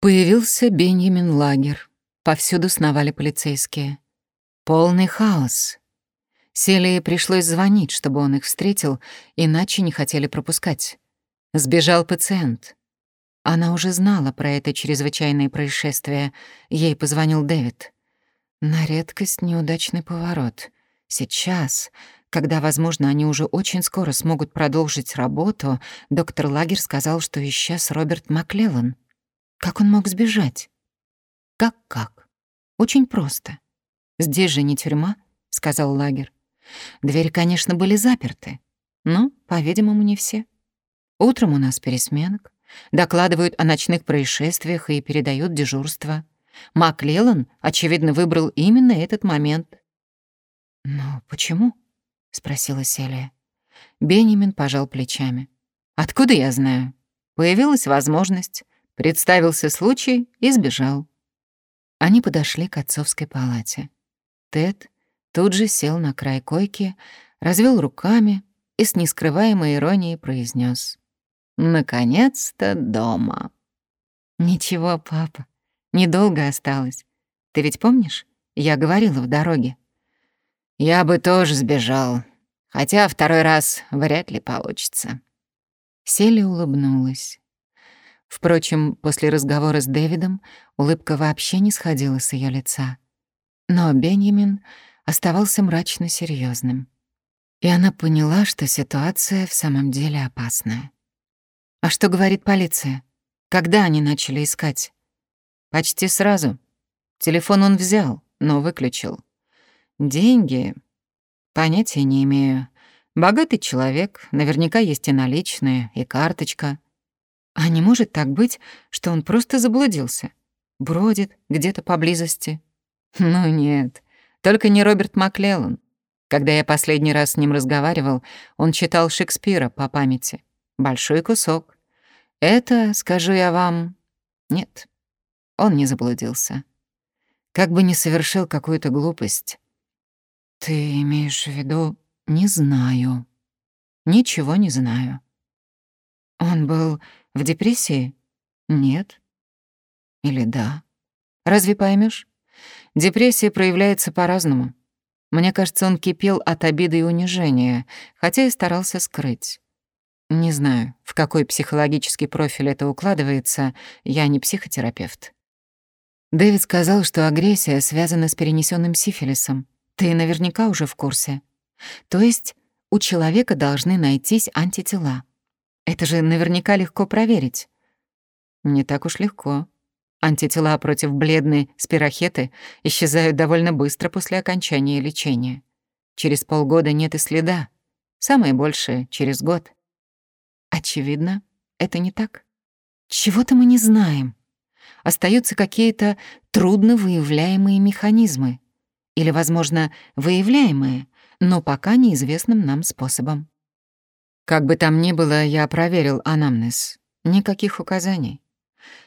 Появился Бенjamin Лагер. Повсюду сновали полицейские. Полный хаос. Селии пришлось звонить, чтобы он их встретил, иначе не хотели пропускать. Сбежал пациент. Она уже знала про это чрезвычайное происшествие. Ей позвонил Дэвид. На редкость неудачный поворот. Сейчас, когда, возможно, они уже очень скоро смогут продолжить работу, доктор Лагер сказал, что исчез Роберт Маклеллан. Как он мог сбежать? Как-как? Очень просто. «Здесь же не тюрьма», — сказал Лагер. Двери, конечно, были заперты, но, по-видимому, не все. Утром у нас пересменок, докладывают о ночных происшествиях и передают дежурство. Маклеллан, очевидно, выбрал именно этот момент. «Но почему?» — спросила Селия. Бенjamin пожал плечами. «Откуда я знаю? Появилась возможность, представился случай и сбежал». Они подошли к отцовской палате. Тед тут же сел на край койки, развел руками и с нескрываемой иронией произнес: «Наконец-то дома». «Ничего, папа, недолго осталось. Ты ведь помнишь, я говорила в дороге?» «Я бы тоже сбежал, хотя второй раз вряд ли получится». Селли улыбнулась. Впрочем, после разговора с Дэвидом улыбка вообще не сходила с ее лица. Но Бенjamin оставался мрачно серьезным, И она поняла, что ситуация в самом деле опасная. «А что говорит полиция? Когда они начали искать?» «Почти сразу. Телефон он взял, но выключил. Деньги? Понятия не имею. Богатый человек, наверняка есть и наличные, и карточка. А не может так быть, что он просто заблудился? Бродит где-то поблизости?» Ну нет, только не Роберт Маклеллан. Когда я последний раз с ним разговаривал, он читал Шекспира по памяти. Большой кусок. Это, скажу я вам, нет, он не заблудился. Как бы не совершил какую-то глупость. Ты имеешь в виду «не знаю». Ничего не знаю. Он был в депрессии? Нет. Или да? Разве поймешь? Депрессия проявляется по-разному. Мне кажется, он кипел от обиды и унижения, хотя и старался скрыть. Не знаю, в какой психологический профиль это укладывается, я не психотерапевт. Дэвид сказал, что агрессия связана с перенесенным сифилисом. Ты наверняка уже в курсе. То есть у человека должны найтись антитела. Это же наверняка легко проверить. Не так уж легко. Антитела против бледной спирохеты исчезают довольно быстро после окончания лечения. Через полгода нет и следа. Самое большее — через год. Очевидно, это не так. Чего-то мы не знаем. Остаются какие-то трудно выявляемые механизмы. Или, возможно, выявляемые, но пока неизвестным нам способом. Как бы там ни было, я проверил анамнез. Никаких указаний.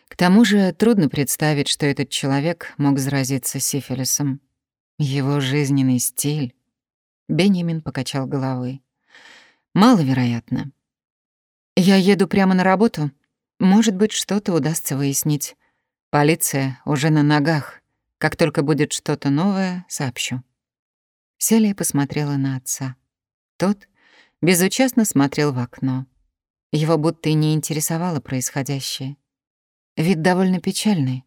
К тому же трудно представить, что этот человек мог заразиться сифилисом. Его жизненный стиль. Бенjamin покачал головой. Маловероятно. Я еду прямо на работу. Может быть, что-то удастся выяснить. Полиция уже на ногах. Как только будет что-то новое, сообщу. Селия посмотрела на отца. Тот безучастно смотрел в окно. Его будто и не интересовало происходящее. Вид довольно печальный,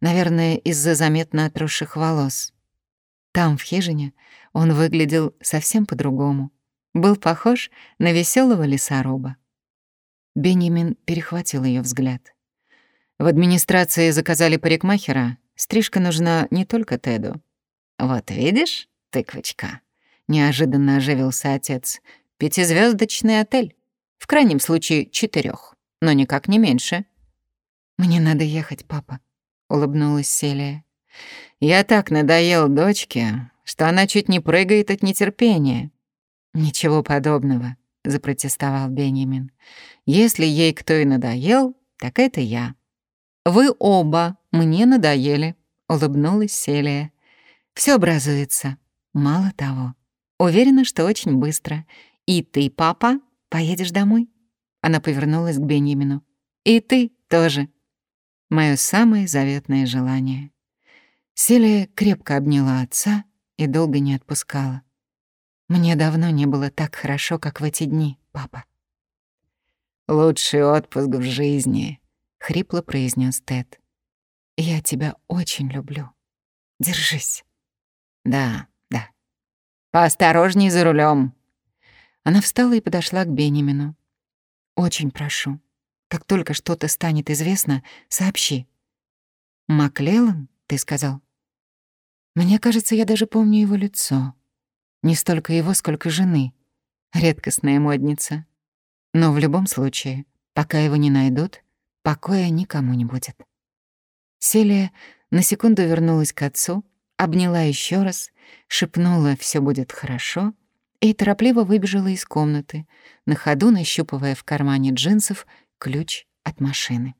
наверное, из-за заметно отросших волос. Там, в хижине, он выглядел совсем по-другому. Был похож на веселого лесоруба. Бенjamin перехватил ее взгляд. В администрации заказали парикмахера. Стрижка нужна не только Теду. «Вот видишь, тыквочка», — неожиданно оживился отец. «Пятизвездочный отель. В крайнем случае, четырех, но никак не меньше». «Мне надо ехать, папа», — улыбнулась Селия. «Я так надоел дочке, что она чуть не прыгает от нетерпения». «Ничего подобного», — запротестовал Бенjamin. «Если ей кто и надоел, так это я». «Вы оба мне надоели», — улыбнулась Селия. Все образуется. Мало того, уверена, что очень быстро. И ты, папа, поедешь домой?» Она повернулась к Беньямину. «И ты тоже». Моё самое заветное желание. Селия крепко обняла отца и долго не отпускала. Мне давно не было так хорошо, как в эти дни, папа. «Лучший отпуск в жизни», — хрипло произнес Тед. «Я тебя очень люблю. Держись». «Да, да. Поосторожней за рулем. Она встала и подошла к Бенемину. «Очень прошу, как только что-то станет известно, сообщи». «Маклеллан, ты сказал?» «Мне кажется, я даже помню его лицо. Не столько его, сколько жены. Редкостная модница. Но в любом случае, пока его не найдут, покоя никому не будет. Селия на секунду вернулась к отцу, обняла еще раз, шепнула «все будет хорошо» и торопливо выбежала из комнаты, на ходу нащупывая в кармане джинсов ключ от машины.